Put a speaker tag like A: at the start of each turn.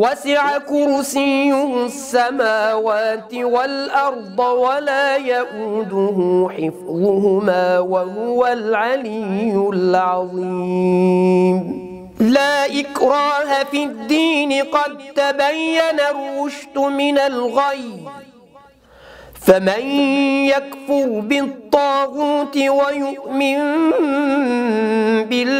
A: وسع كرسيه السماوات والأرض ولا يؤوده حفظهما وهو العلي العظيم. لا إكراه في الدين قد تبين الرشد من الغي. فمن يكفر بالطاغوت ويؤمن بالله